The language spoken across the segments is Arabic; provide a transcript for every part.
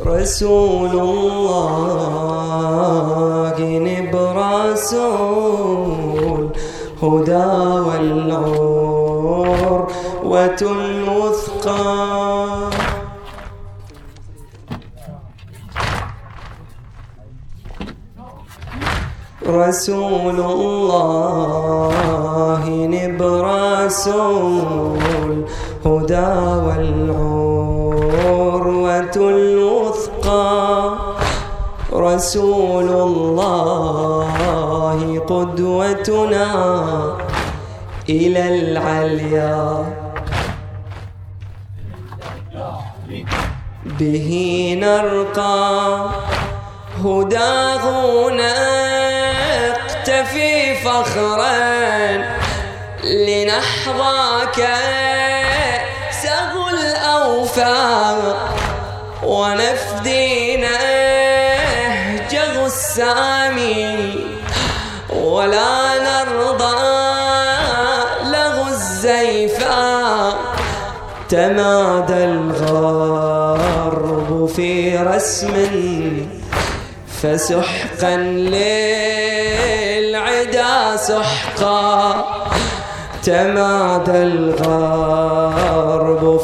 رسول الله نب رسول هدى والعور وتلوثقا رسول الله نب رسول هدى والعروة رسول الله قدوتنا إلى العليا. به نرقى هداه نقتفي فخرا لنحظى كأسه الأوفاق. السامي ولا نرضى له الزيفاء تمادى الغرب في رسم فسحقا للعدا سحقا. تمادى الغرب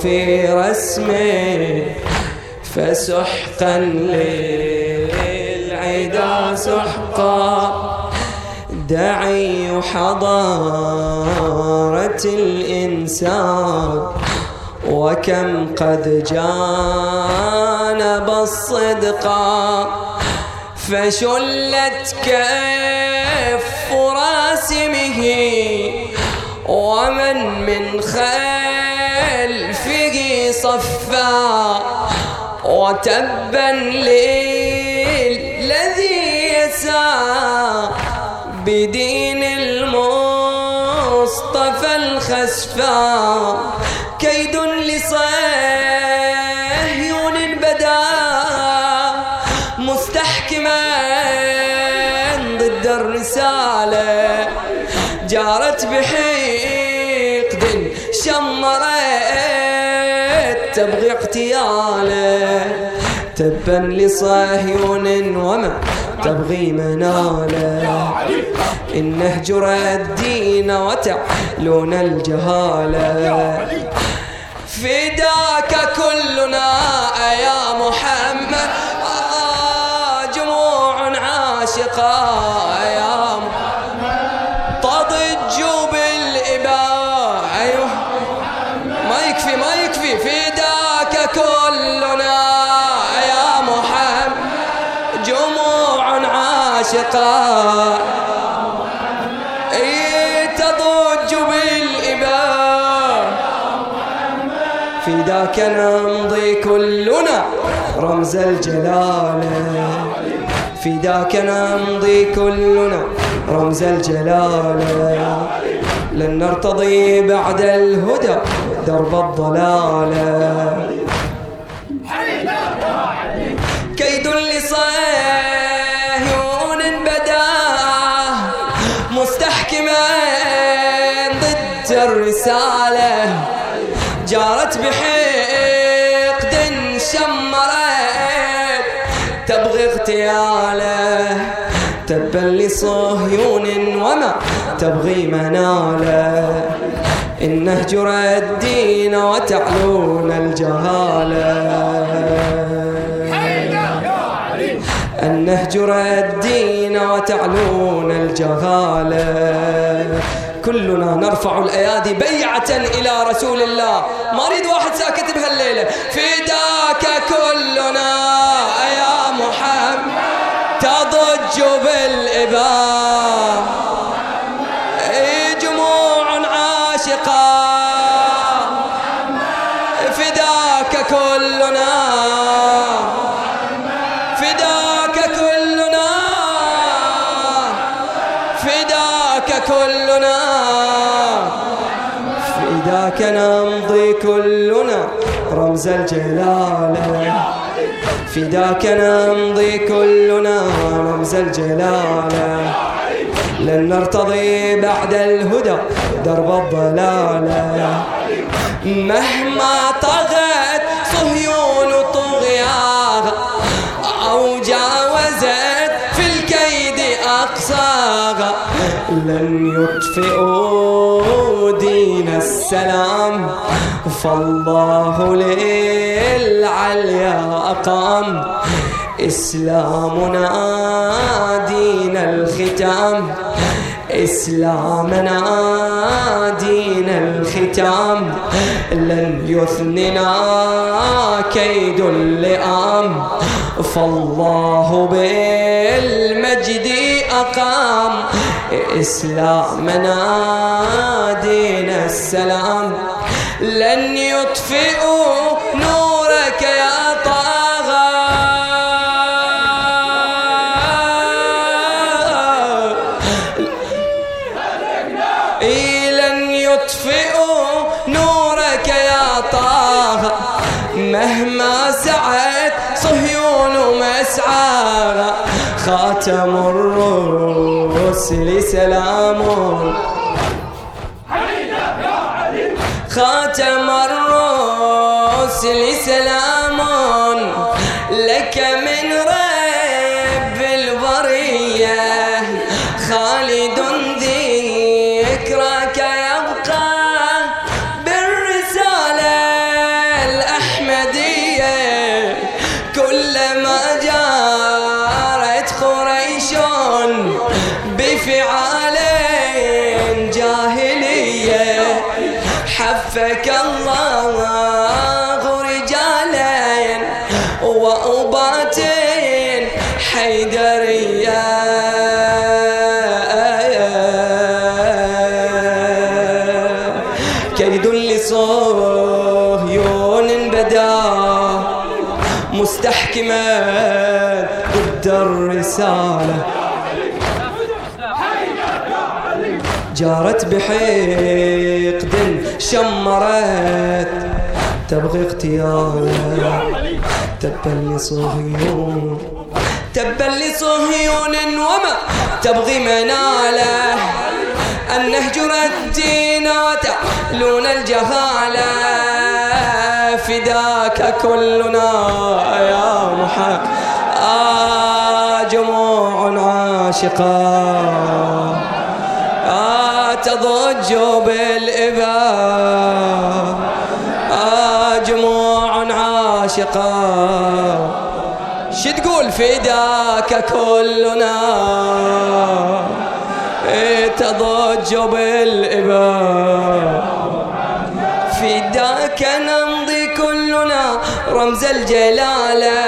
في رسمه فسحقا للعدا سحقا دعي حضارة الإنسان وكم قد جانب الصدقا فشلت كف راسمه ومن من خلفه صفا. وتبا يسعى بدين المصطفى الخسفا كيد لصهيون بدا مستحكما ضد الرسالة. جارت بحقد شمرت تبغي اغتياله. تبا لصهيون وما تبغي مناله. إن نهجر الدين وتعلون الجهالة فداك كلنا يا محمد. آه جموع عاشقة عاشقة إيه تضج بالإباء. فداك نمضي كلنا رمز الجلالة فداك نمضي كلنا رمز الجلالة لن نرتضي بعد الهدى درب الضلالة مستحكما ضد الرسالة. جارت بحقد شمرت تبغي اغتياله تبا لصهيون وما تبغي مناله. إن نهجر الدين وتعلون الجهالة. أن نهجر الدين وتعلون الجهالة كلنا نرفع الأيادي بيعة إلى رسول الله. ما أريد واحد ساكت بهالليلة. فداك كلنا يا محمد تضج بالإباء. كلنا. فداك نمضي كلنا رمز الجلالة فداك نمضي كلنا رمز الجلالة لن نرتضي بعد الهدى درب الضلالة مهما طغت السلام فالله للعليا أقام. إسلامنا دين الختام. إسلامنا دين الختام. لن يثننا كيد اللئام. فالله بالمجد أقام. إسلامنا دين السلام. لن يطفئوا نورك يا مهما سعت صهيون ومسعى خاتم الرسل سلام خاتم الرسل سلام. لك من رب البرية خالد حفك الله رجالين وأباتين حيدرية كيد لصهيون بدا مستحكما ضد الرسالة. جارت بحقد شمرت تبغي اغتياله تبا لصهيون تبا لصهيون وما تبغي مناله. أن نهجر الدين وتعلون الجهالة. فداك كلنا يا محمد آه جموع عاشقا تضج بالإباء آه جموع عاشقة شو تقول فداك كلنا؟ إيه تضج بالإباء. فداك نمضي كلنا رمز الجلالة.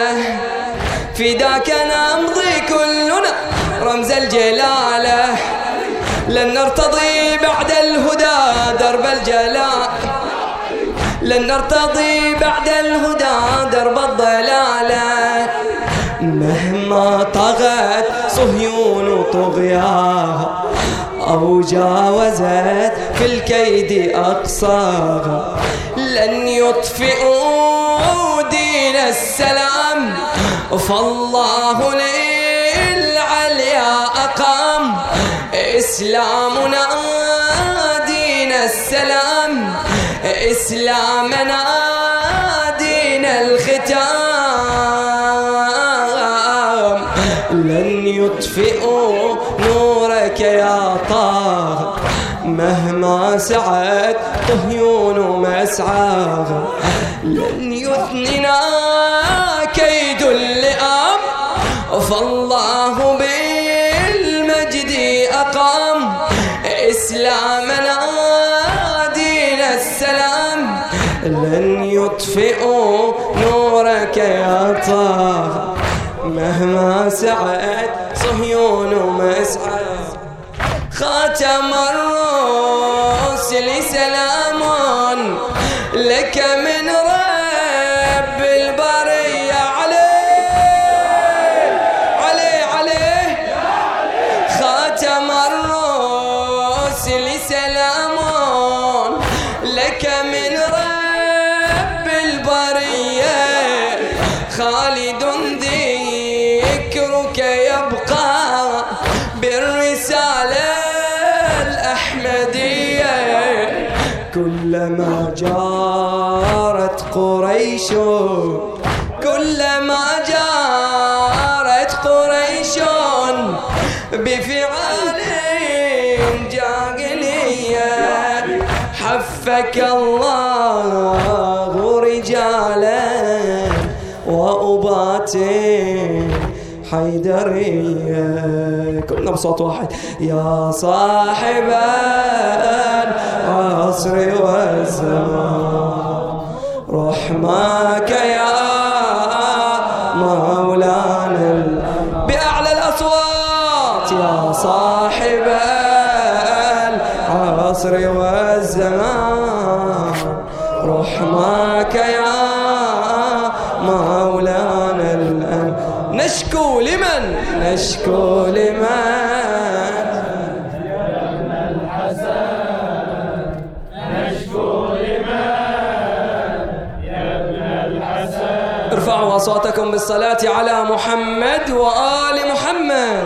فداك نمضي كلنا رمز الجلالة. لن نرتضي بعد الهدى درب الجلاء. لن نرتضي بعد الهدى درب الضلالة مهما طغت صهيون طغياها أو جاوزت في الكيد أقصاها لن يطفئوا دين السلام فالله للعليا إسلامنا دين السلام. إسلامنا دين الختام. لن يطفئوا نورك يا طه مهما سعت طهيون مسعاها لن يثننا كيد اللئام. فالله بالمجد إسلامنا دين السلام. لن يطفئوا نورك يا طه. مهما سعت صهيون مسعى خاتم الرسل سلام لك من رب كلما جارت قريش كلما جارت قريش بفعال جاهلية حفك الله رجالا وأباتين حيدرية. كلنا بصوت واحد. يا صاحب العصر والزمان رحمك يا مولانا. بأعلى الأصوات يا صاحب العصر والزمان رحمك يا مولانا. نشكو لمن؟ نشكو لمن؟ ارفعوا أصواتكم بالصلاة على محمد وآل محمد.